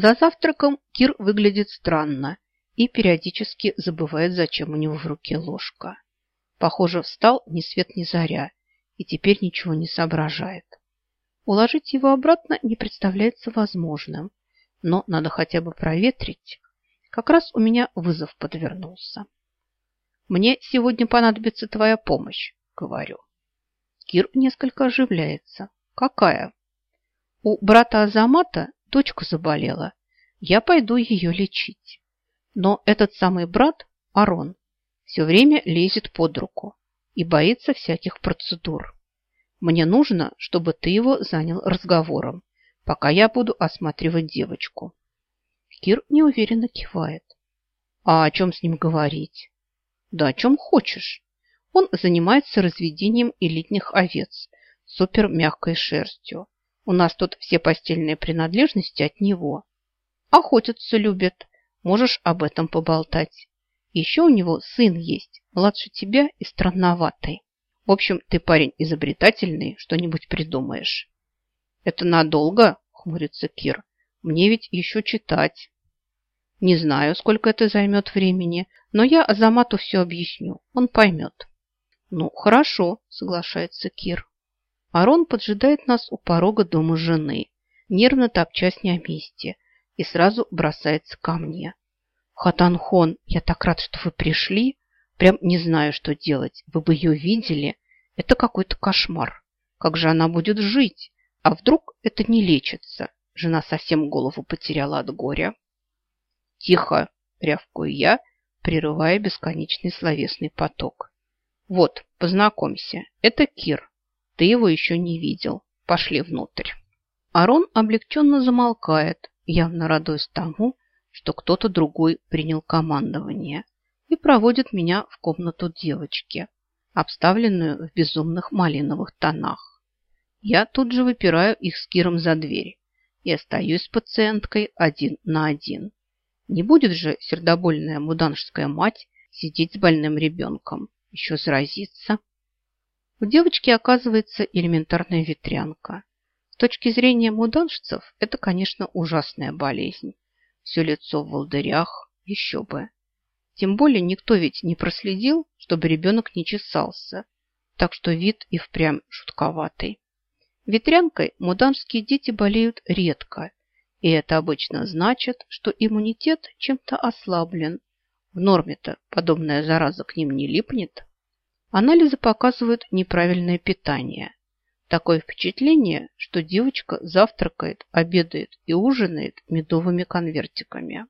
За завтраком Кир выглядит странно и периодически забывает, зачем у него в руке ложка. Похоже, встал ни свет ни заря и теперь ничего не соображает. Уложить его обратно не представляется возможным, но надо хотя бы проветрить. Как раз у меня вызов подвернулся. «Мне сегодня понадобится твоя помощь», — говорю. Кир несколько оживляется. «Какая?» «У брата Азамата дочка заболела. Я пойду ее лечить. Но этот самый брат, Арон, все время лезет под руку и боится всяких процедур. Мне нужно, чтобы ты его занял разговором, пока я буду осматривать девочку. Кир неуверенно кивает. А о чем с ним говорить? Да о чем хочешь. Он занимается разведением элитных овец с супер мягкой шерстью. У нас тут все постельные принадлежности от него. Охотиться любит. Можешь об этом поболтать. Еще у него сын есть, младше тебя и странноватый. В общем, ты парень изобретательный, что-нибудь придумаешь. Это надолго, хмурится Кир. Мне ведь еще читать. Не знаю, сколько это займет времени, но я Азамату все объясню. Он поймет. Ну, хорошо, соглашается Кир. Арон поджидает нас у порога дома жены, нервно топчась о месте, и сразу бросается ко мне. Хатанхон, я так рад, что вы пришли. Прям не знаю, что делать. Вы бы ее видели. Это какой-то кошмар. Как же она будет жить? А вдруг это не лечится? Жена совсем голову потеряла от горя. Тихо, рявкую я, прерывая бесконечный словесный поток. Вот, познакомься, это Кир. Ты его еще не видел. Пошли внутрь. Арон облегченно замолкает, явно радуясь тому, что кто-то другой принял командование – и проводит меня в комнату девочки, обставленную в безумных малиновых тонах. Я тут же выпираю их с Киром за дверь и остаюсь с пациенткой один на один. Не будет же сердобольная муданжская мать сидеть с больным ребенком, еще заразиться. У девочки оказывается элементарная ветрянка. С точки зрения муданжцев это, конечно, ужасная болезнь. Все лицо в волдырях, еще бы. Тем более никто ведь не проследил, чтобы ребенок не чесался, так что вид и впрямь шутковатый. Ветрянкой муданские дети болеют редко, и это обычно значит, что иммунитет чем-то ослаблен. В норме-то подобная зараза к ним не липнет. Анализы показывают неправильное питание. Такое впечатление, что девочка завтракает, обедает и ужинает медовыми конвертиками.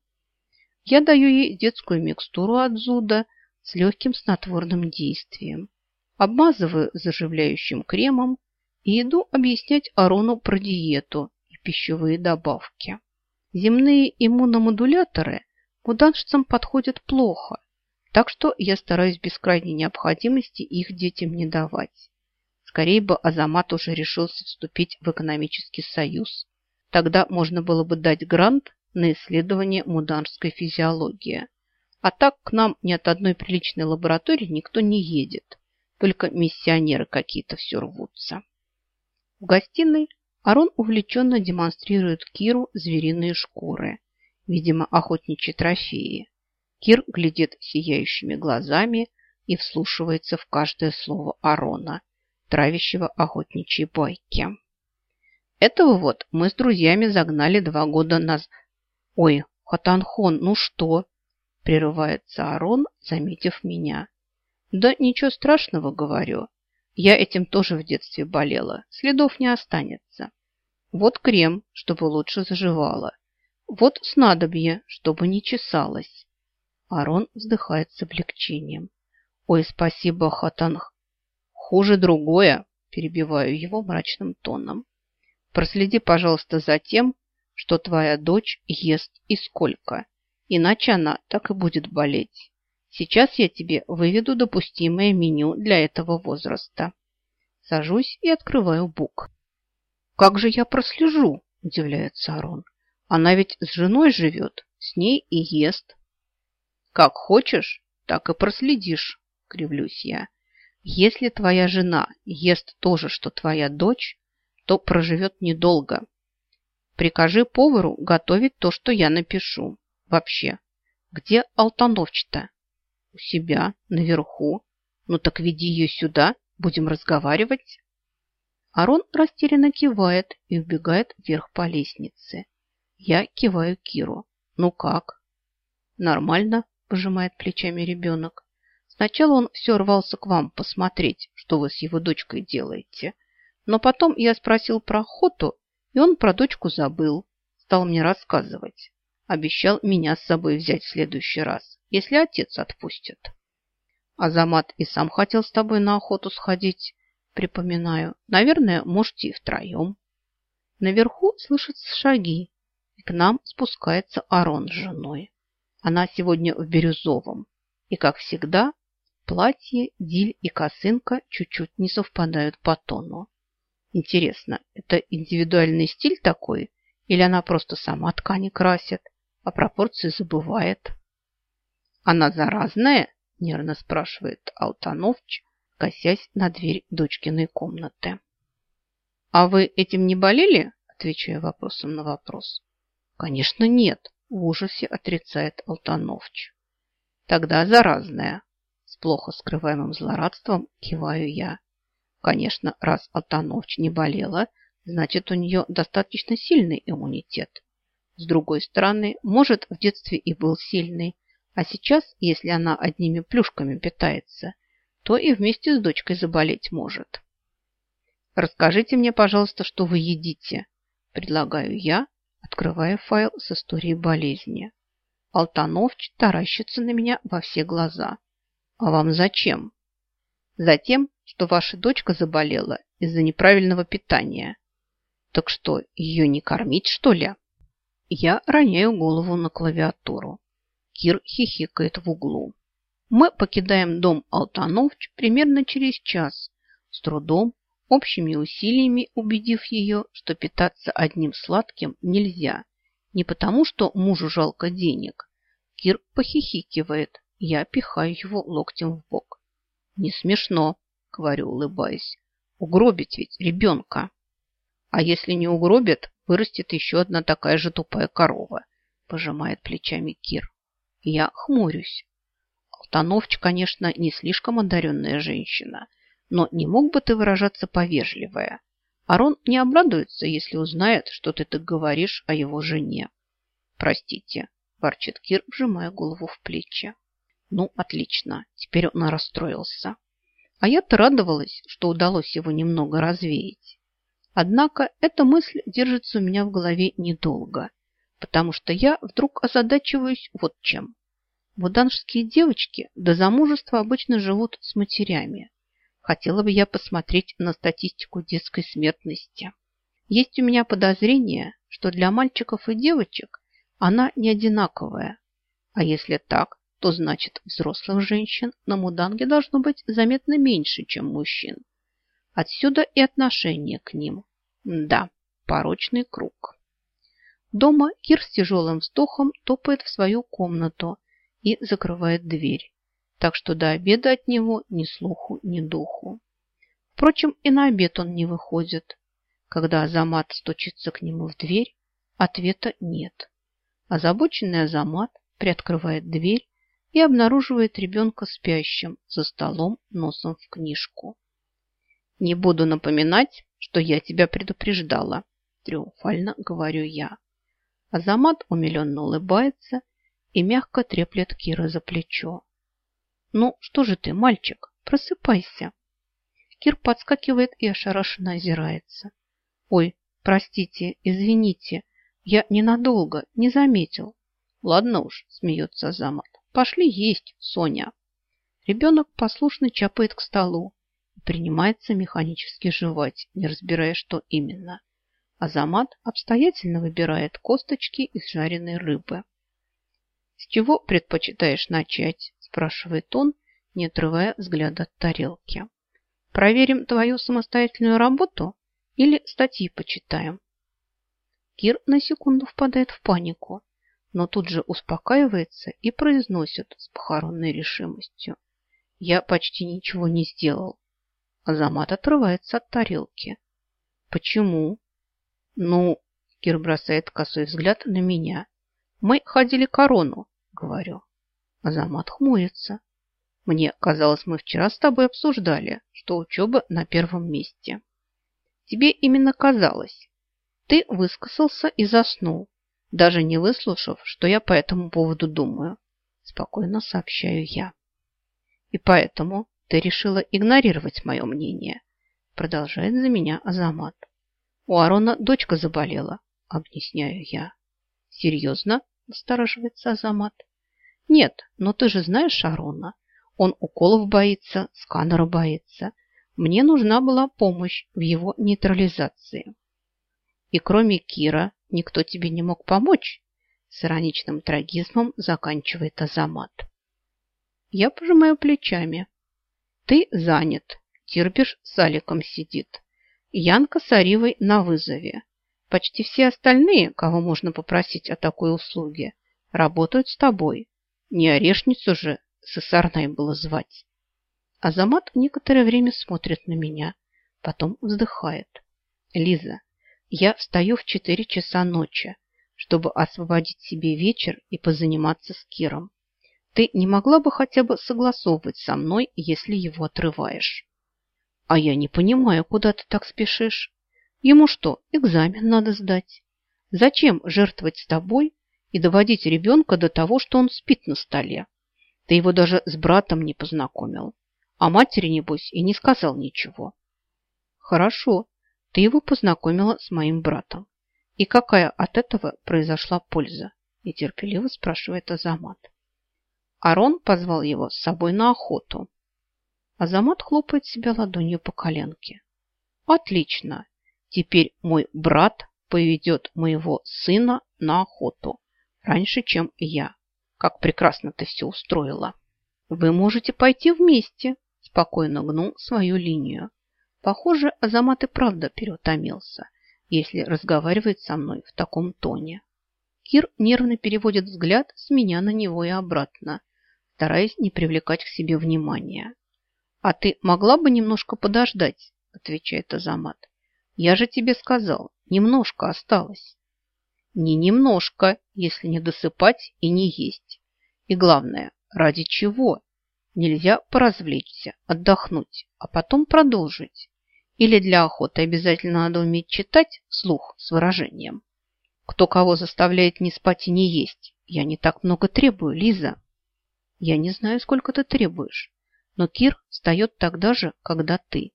Я даю ей детскую микстуру от зуда с легким снотворным действием. Обмазываю заживляющим кремом и иду объяснять Арону про диету и пищевые добавки. Земные иммуномодуляторы муданшцам подходят плохо, так что я стараюсь без крайней необходимости их детям не давать. Скорее бы Азамат уже решился вступить в экономический союз. Тогда можно было бы дать грант на исследование муданской физиологии. А так к нам ни от одной приличной лаборатории никто не едет. Только миссионеры какие-то все рвутся. В гостиной Арон увлеченно демонстрирует Киру звериные шкуры. Видимо, охотничьи трофеи. Кир глядит сияющими глазами и вслушивается в каждое слово Арона, травящего охотничьи байки. Этого вот мы с друзьями загнали два года назад «Ой, Хатанхон, ну что?» – прерывается Арон, заметив меня. «Да ничего страшного, говорю. Я этим тоже в детстве болела. Следов не останется. Вот крем, чтобы лучше заживало. Вот снадобье, чтобы не чесалось». Арон вздыхает с облегчением. «Ой, спасибо, Хатанх. Хуже другое», – перебиваю его мрачным тоном. «Проследи, пожалуйста, за тем, что твоя дочь ест и сколько. Иначе она так и будет болеть. Сейчас я тебе выведу допустимое меню для этого возраста. Сажусь и открываю бук. Как же я прослежу? Удивляется Арон. Она ведь с женой живет, с ней и ест. Как хочешь, так и проследишь, кривлюсь я. Если твоя жена ест то же, что твоя дочь, то проживет недолго. Прикажи повару готовить то, что я напишу. Вообще, где Алтановч-то? У себя, наверху. Ну так веди ее сюда, будем разговаривать. Арон растерянно кивает и убегает вверх по лестнице. Я киваю Киру. Ну как? Нормально, пожимает плечами ребенок. Сначала он все рвался к вам посмотреть, что вы с его дочкой делаете. Но потом я спросил про охоту, и он про дочку забыл. Стал мне рассказывать. Обещал меня с собой взять в следующий раз, если отец отпустит. Азамат и сам хотел с тобой на охоту сходить, припоминаю. Наверное, можете и втроем. Наверху слышатся шаги, и к нам спускается Арон с женой. Она сегодня в бирюзовом. И, как всегда, платье, диль и косынка чуть-чуть не совпадают по тону. Интересно, это индивидуальный стиль такой? Или она просто сама ткани красит, а пропорции забывает? Она заразная? Нервно спрашивает Алтановч, косясь на дверь дочкиной комнаты. «А вы этим не болели?» отвечая вопросом на вопрос. «Конечно, нет», – в ужасе отрицает Алтановч. «Тогда заразная». С плохо скрываемым злорадством киваю я. Конечно, раз Алтановч не болела, значит, у нее достаточно сильный иммунитет. С другой стороны, может, в детстве и был сильный, а сейчас, если она одними плюшками питается, то и вместе с дочкой заболеть может. Расскажите мне, пожалуйста, что вы едите, предлагаю я, открывая файл с историей болезни. Алтановч таращится на меня во все глаза. А вам зачем? Затем, что ваша дочка заболела из-за неправильного питания. Так что, ее не кормить, что ли? Я роняю голову на клавиатуру. Кир хихикает в углу. Мы покидаем дом Алтановч примерно через час, с трудом, общими усилиями убедив ее, что питаться одним сладким нельзя. Не потому, что мужу жалко денег. Кир похихикивает, я пихаю его локтем в бок. Не смешно, говорю, улыбаясь. Угробить ведь ребенка. А если не угробят, вырастет еще одна такая же тупая корова, пожимает плечами Кир. Я хмурюсь. Алтановч, конечно, не слишком одаренная женщина, но не мог бы ты выражаться повежливая. Арон не обрадуется, если узнает, что ты так говоришь о его жене. Простите, ворчит Кир, вжимая голову в плечи. Ну, отлично, теперь он расстроился. А я-то радовалась, что удалось его немного развеять. Однако эта мысль держится у меня в голове недолго, потому что я вдруг озадачиваюсь вот чем. Буданжские девочки до замужества обычно живут с матерями. Хотела бы я посмотреть на статистику детской смертности. Есть у меня подозрение, что для мальчиков и девочек она не одинаковая. А если так, то значит взрослых женщин на Муданге должно быть заметно меньше, чем мужчин. Отсюда и отношение к ним. Да, порочный круг. Дома Кир с тяжелым вздохом топает в свою комнату и закрывает дверь, так что до обеда от него ни слуху, ни духу. Впрочем, и на обед он не выходит. Когда Азамат стучится к нему в дверь, ответа нет. Озабоченный Азамат приоткрывает дверь и обнаруживает ребенка спящим за столом носом в книжку. «Не буду напоминать, что я тебя предупреждала», – триумфально говорю я. Азамат умиленно улыбается и мягко треплет Кира за плечо. «Ну, что же ты, мальчик, просыпайся!» Кир подскакивает и ошарашенно озирается. «Ой, простите, извините, я ненадолго, не заметил». «Ладно уж», – смеется Азамат, – «пошли есть, Соня». Ребенок послушно чапает к столу и принимается механически жевать, не разбирая, что именно. Азамат обстоятельно выбирает косточки из жареной рыбы. «С чего предпочитаешь начать?» – спрашивает он, не отрывая взгляда от тарелки. «Проверим твою самостоятельную работу или статьи почитаем?» Кир на секунду впадает в панику, но тут же успокаивается и произносит с похоронной решимостью. «Я почти ничего не сделал». Азамат отрывается от тарелки. «Почему?» «Ну, Кир бросает косой взгляд на меня. Мы ходили корону, говорю. Азамат хмурится. Мне казалось, мы вчера с тобой обсуждали, что учеба на первом месте. Тебе именно казалось. Ты высказался и заснул, даже не выслушав, что я по этому поводу думаю. Спокойно сообщаю я. И поэтому ты решила игнорировать мое мнение. Продолжает за меня Азамат. У Арона дочка заболела, объясняю я. Серьезно? Настороживается Азамат. Нет, но ты же знаешь Арона. Он уколов боится, сканера боится. Мне нужна была помощь в его нейтрализации. И кроме Кира никто тебе не мог помочь? С ироничным трагизмом заканчивает Азамат. Я пожимаю плечами. Ты занят. Тирбиш с Аликом сидит. Янка с Аривой на вызове. Почти все остальные, кого можно попросить о такой услуге, работают с тобой. Не орешницу же Сысарной было звать. Азамат некоторое время смотрит на меня, потом вздыхает. Лиза, я встаю в четыре часа ночи, чтобы освободить себе вечер и позаниматься с Киром. Ты не могла бы хотя бы согласовывать со мной, если его отрываешь? А я не понимаю, куда ты так спешишь. Ему что, экзамен надо сдать? Зачем жертвовать с тобой и доводить ребенка до того, что он спит на столе? Ты его даже с братом не познакомил. А матери, небось, и не сказал ничего. Хорошо, ты его познакомила с моим братом. И какая от этого произошла польза? Нетерпеливо спрашивает Азамат. Арон позвал его с собой на охоту. Азамат хлопает себя ладонью по коленке. Отлично. Теперь мой брат поведет моего сына на охоту раньше, чем я. Как прекрасно ты все устроила. Вы можете пойти вместе, спокойно гнул свою линию. Похоже, Азамат и правда переутомился, если разговаривает со мной в таком тоне. Кир нервно переводит взгляд с меня на него и обратно, стараясь не привлекать к себе внимания. «А ты могла бы немножко подождать?» – отвечает Азамат. «Я же тебе сказал, немножко осталось». Не немножко, если не досыпать и не есть. И главное, ради чего? Нельзя поразвлечься, отдохнуть, а потом продолжить. Или для охоты обязательно надо уметь читать вслух с выражением. Кто кого заставляет не спать и не есть? Я не так много требую, Лиза. Я не знаю, сколько ты требуешь, но Кир встает тогда же, когда ты.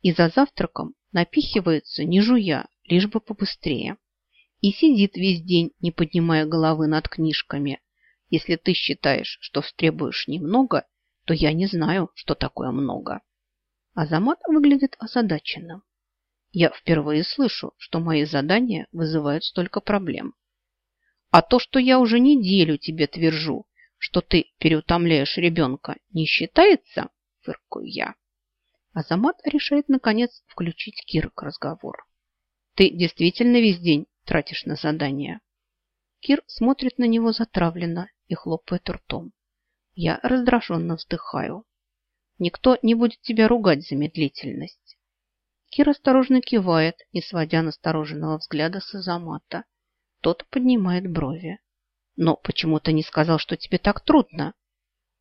И за завтраком напихивается, не жуя, лишь бы побыстрее и сидит весь день, не поднимая головы над книжками. Если ты считаешь, что встребуешь немного, то я не знаю, что такое много. Азамат выглядит озадаченным. Я впервые слышу, что мои задания вызывают столько проблем. А то, что я уже неделю тебе твержу, что ты переутомляешь ребенка, не считается, фыркую я. Азамат решает, наконец, включить Кира к разговору. Ты действительно весь день тратишь на задание. Кир смотрит на него затравленно и хлопает ртом. Я раздраженно вздыхаю. Никто не будет тебя ругать за медлительность. Кир осторожно кивает, не сводя настороженного взгляда с Азамата. Тот поднимает брови. Но почему ты не сказал, что тебе так трудно?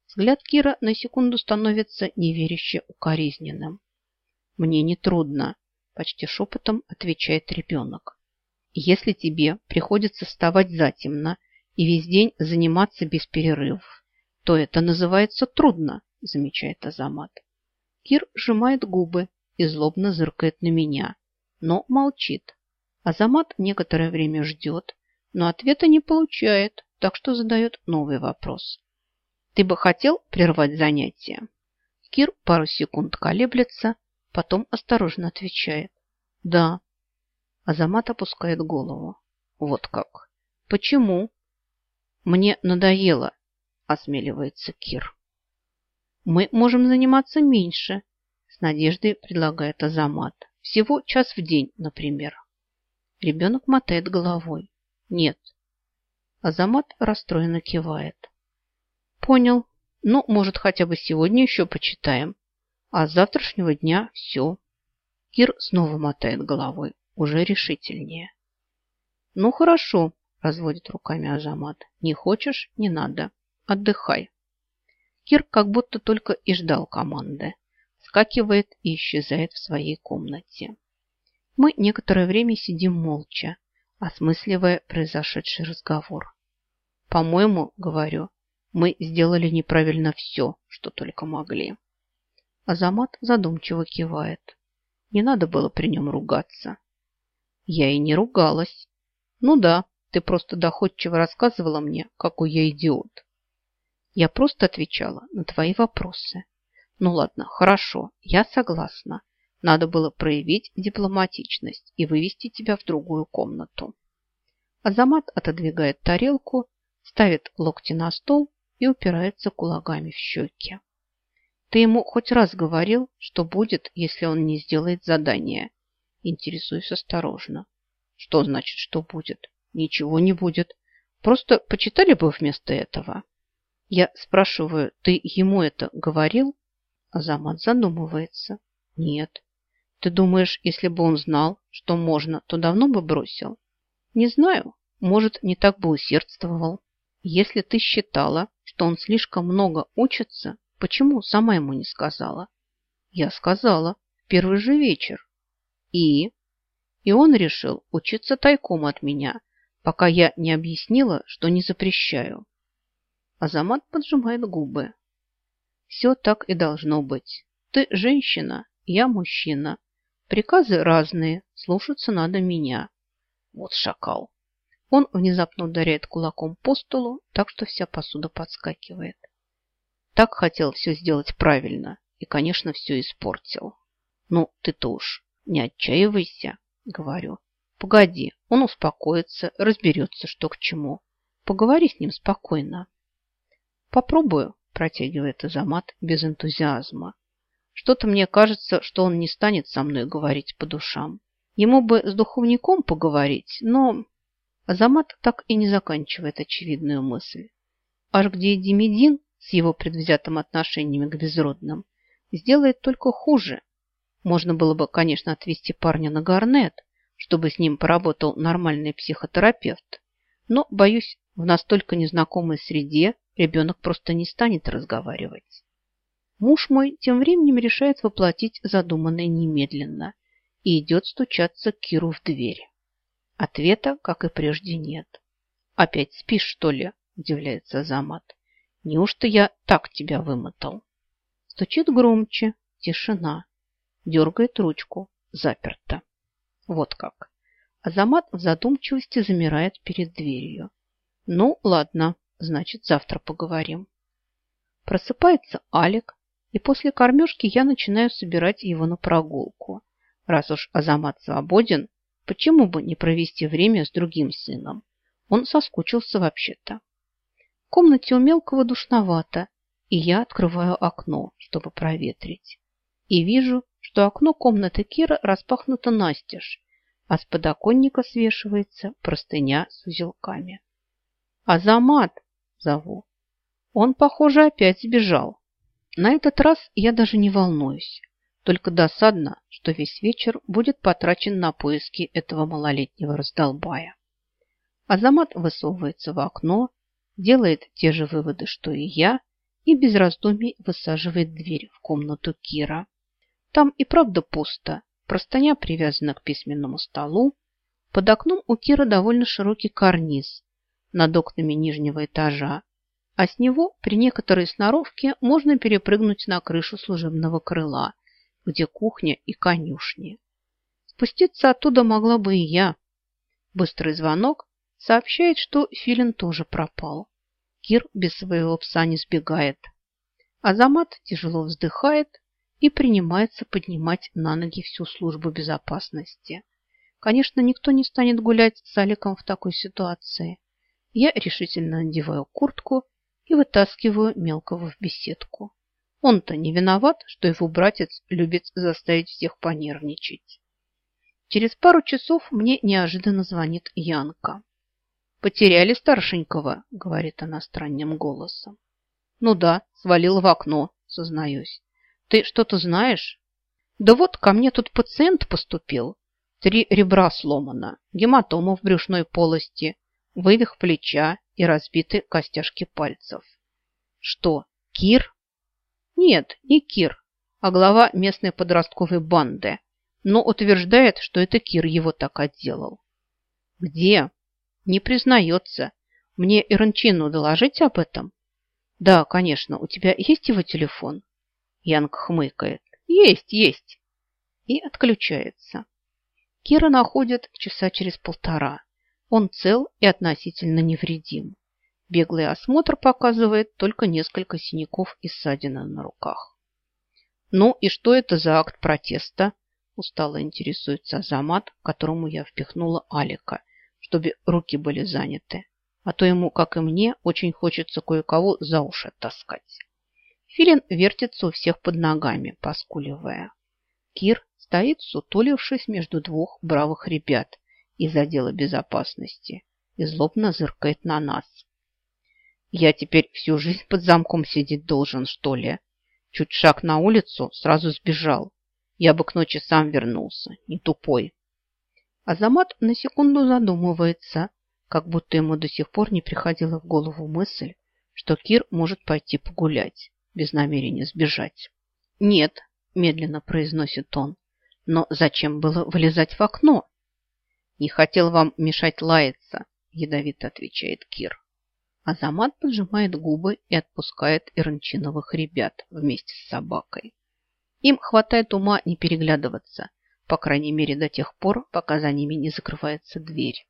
Взгляд Кира на секунду становится неверяще укоризненным. Мне не трудно, почти шепотом отвечает ребенок. Если тебе приходится вставать затемно и весь день заниматься без перерывов, то это называется трудно, замечает Азамат. Кир сжимает губы и злобно зыркает на меня, но молчит. Азамат некоторое время ждет, но ответа не получает, так что задает новый вопрос. Ты бы хотел прервать занятие? Кир пару секунд колеблется, потом осторожно отвечает. Да, Азамат опускает голову. Вот как. Почему? Мне надоело, осмеливается Кир. Мы можем заниматься меньше, с надеждой предлагает Азамат. Всего час в день, например. Ребенок мотает головой. Нет. Азамат расстроенно кивает. Понял. Ну, может, хотя бы сегодня еще почитаем. А с завтрашнего дня все. Кир снова мотает головой уже решительнее. Ну, хорошо, разводит руками Азамат. Не хочешь – не надо. Отдыхай. Кир как будто только и ждал команды. Скакивает и исчезает в своей комнате. Мы некоторое время сидим молча, осмысливая произошедший разговор. По-моему, говорю, мы сделали неправильно все, что только могли. Азамат задумчиво кивает. Не надо было при нем ругаться. Я и не ругалась. Ну да, ты просто доходчиво рассказывала мне, какой я идиот. Я просто отвечала на твои вопросы. Ну ладно, хорошо, я согласна. Надо было проявить дипломатичность и вывести тебя в другую комнату. Азамат отодвигает тарелку, ставит локти на стол и упирается кулаками в щеки. Ты ему хоть раз говорил, что будет, если он не сделает задание? Интересуюсь осторожно. Что значит, что будет? Ничего не будет. Просто почитали бы вместо этого. Я спрашиваю, ты ему это говорил? Азамат задумывается. Нет. Ты думаешь, если бы он знал, что можно, то давно бы бросил? Не знаю. Может, не так бы усердствовал. Если ты считала, что он слишком много учится, почему сама ему не сказала? Я сказала. Первый же вечер. И? И он решил учиться тайком от меня, пока я не объяснила, что не запрещаю. Азамат поджимает губы. Все так и должно быть. Ты женщина, я мужчина. Приказы разные, слушаться надо меня. Вот шакал. Он внезапно ударяет кулаком по столу, так что вся посуда подскакивает. Так хотел все сделать правильно и, конечно, все испортил. Ну, ты-то уж не отчаивайся, говорю. Погоди, он успокоится, разберется, что к чему. Поговори с ним спокойно. Попробую, протягивает Азамат без энтузиазма. Что-то мне кажется, что он не станет со мной говорить по душам. Ему бы с духовником поговорить, но Азамат так и не заканчивает очевидную мысль. Аж где Демидин с его предвзятым отношением к безродным сделает только хуже. Можно было бы, конечно, отвезти парня на Гарнет, чтобы с ним поработал нормальный психотерапевт. Но, боюсь, в настолько незнакомой среде ребенок просто не станет разговаривать. Муж мой тем временем решает воплотить задуманное немедленно и идет стучаться к Киру в дверь. Ответа, как и прежде, нет. «Опять спишь, что ли?» – удивляется Замат. «Неужто я так тебя вымотал?» Стучит громче. Тишина. Дергает ручку. Заперто. Вот как. Азамат в задумчивости замирает перед дверью. Ну, ладно, значит, завтра поговорим. Просыпается Алик, и после кормежки я начинаю собирать его на прогулку. Раз уж Азамат свободен, Почему бы не провести время с другим сыном? Он соскучился вообще-то. В комнате у мелкого душновато, и я открываю окно, чтобы проветрить. И вижу, что окно комнаты Кира распахнуто настежь, а с подоконника свешивается простыня с узелками. «Азамат!» – зову. Он, похоже, опять сбежал. На этот раз я даже не волнуюсь. Только досадно, что весь вечер будет потрачен на поиски этого малолетнего раздолбая. Азамат высовывается в окно, делает те же выводы, что и я, и без раздумий высаживает дверь в комнату Кира. Там и правда пусто. Простыня привязана к письменному столу. Под окном у Кира довольно широкий карниз над окнами нижнего этажа, а с него при некоторой сноровке можно перепрыгнуть на крышу служебного крыла – где кухня и конюшни. Спуститься оттуда могла бы и я. Быстрый звонок сообщает, что Филин тоже пропал. Кир без своего пса не сбегает. Азамат тяжело вздыхает и принимается поднимать на ноги всю службу безопасности. Конечно, никто не станет гулять с Аликом в такой ситуации. Я решительно надеваю куртку и вытаскиваю мелкого в беседку. Он-то не виноват, что его братец любит заставить всех понервничать. Через пару часов мне неожиданно звонит Янка. «Потеряли старшенького», — говорит она странным голосом. «Ну да, свалил в окно», — сознаюсь. «Ты что-то знаешь?» «Да вот ко мне тут пациент поступил. Три ребра сломано, гематома в брюшной полости, вывих плеча и разбиты костяшки пальцев. Что, Кир? Нет, не Кир, а глава местной подростковой банды, но утверждает, что это Кир его так отделал. Где? Не признается. Мне Ирончину доложить об этом? Да, конечно. У тебя есть его телефон? Янг хмыкает. Есть, есть. И отключается. Кира находит часа через полтора. Он цел и относительно невредим. Беглый осмотр показывает только несколько синяков и ссадины на руках. Ну и что это за акт протеста? Устало интересуется Азамат, которому я впихнула Алика, чтобы руки были заняты. А то ему, как и мне, очень хочется кое-кого за уши таскать. Филин вертится у всех под ногами, поскуливая. Кир стоит, сутулившись между двух бравых ребят из отдела безопасности и злобно зыркает на нас. Я теперь всю жизнь под замком сидеть должен, что ли? Чуть шаг на улицу, сразу сбежал. Я бы к ночи сам вернулся, не тупой. Азамат на секунду задумывается, как будто ему до сих пор не приходила в голову мысль, что Кир может пойти погулять, без намерения сбежать. Нет, медленно произносит он. Но зачем было вылезать в окно? Не хотел вам мешать лаяться, ядовито отвечает Кир. Азамат поджимает губы и отпускает Ирончиновых ребят вместе с собакой. Им хватает ума не переглядываться, по крайней мере до тех пор, пока за ними не закрывается дверь.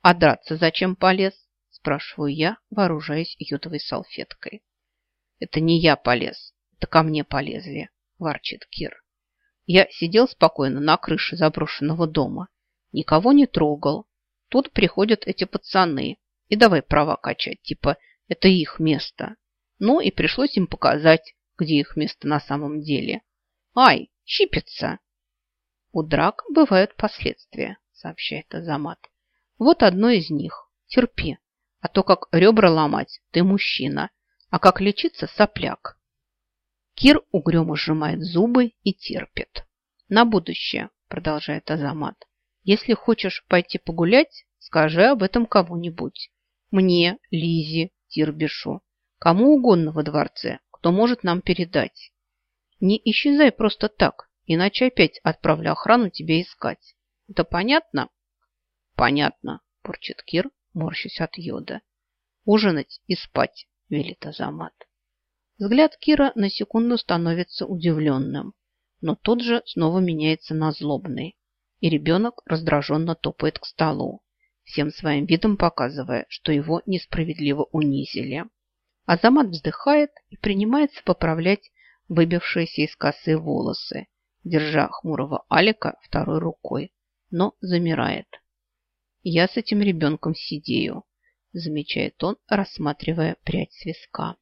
«А драться зачем полез?» – спрашиваю я, вооружаясь йодовой салфеткой. «Это не я полез, это ко мне полезли», – ворчит Кир. Я сидел спокойно на крыше заброшенного дома, никого не трогал. Тут приходят эти пацаны и давай права качать, типа это их место. Ну и пришлось им показать, где их место на самом деле. Ай, щипится! У драк бывают последствия, сообщает Азамат. Вот одно из них. Терпи. А то, как ребра ломать, ты мужчина. А как лечиться, сопляк. Кир угрюмо сжимает зубы и терпит. На будущее, продолжает Азамат. Если хочешь пойти погулять, скажи об этом кому-нибудь. Мне, Лизе, Тирбишу, кому угодно во дворце, кто может нам передать. Не исчезай просто так, иначе опять отправлю охрану тебе искать. Это понятно? Понятно, бурчит Кир, морщась от йода. Ужинать и спать, велит Азамат. Взгляд Кира на секунду становится удивленным, но тут же снова меняется на злобный, и ребенок раздраженно топает к столу, всем своим видом показывая, что его несправедливо унизили. Азамат вздыхает и принимается поправлять выбившиеся из косы волосы, держа хмурого Алика второй рукой, но замирает. «Я с этим ребенком сидею», замечает он, рассматривая прядь с виска.